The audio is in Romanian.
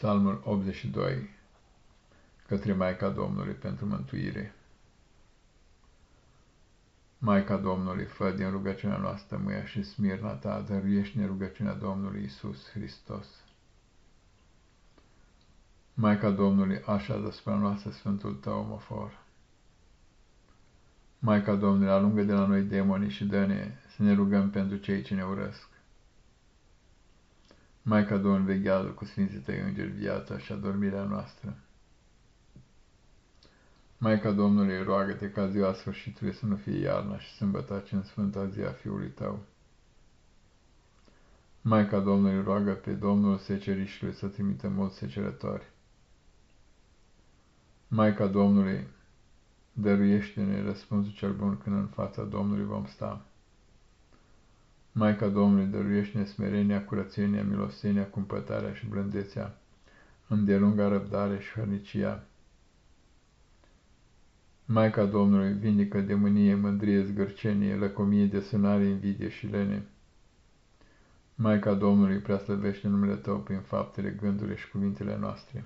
Psalmul 82 Către Maica Domnului pentru mântuire Maica Domnului, fă din rugăciunea noastră mâia și smirna ta, dăruiește-ne rugăciunea Domnului Isus Hristos. Maica Domnului, așează spre noastră Sfântul tău omofor. Maica Domnului, alungă de la noi demonii și dă-ne să ne rugăm pentru cei ce ne urăsc. Maica Domnului veghează cu Sfinții Tăi Îngeri viața și adormirea noastră. Maica Domnului, roagă-te ca ziua sfârșitului să nu fie iarna și sâmbăta, ci în sfânta zi a Fiului Tău. Maica Domnului, roagă pe Domnul secerișului să trimită mulți secerători. Maica Domnului, dăruiește-ne răspunsul cel bun când în fața Domnului vom sta. Maica Domnului, dăruiește-ne smerenia, curățenia, milosenia, cumpătarea și blândețea, îndelunga răbdare și hărnicia. Maica Domnului, vindică de mânie, mândrie, zgârcenie, lăcomie, desunare, invidie și lene. Maica Domnului, preaslăvește numele Tău prin faptele, gândurile și cuvintele noastre.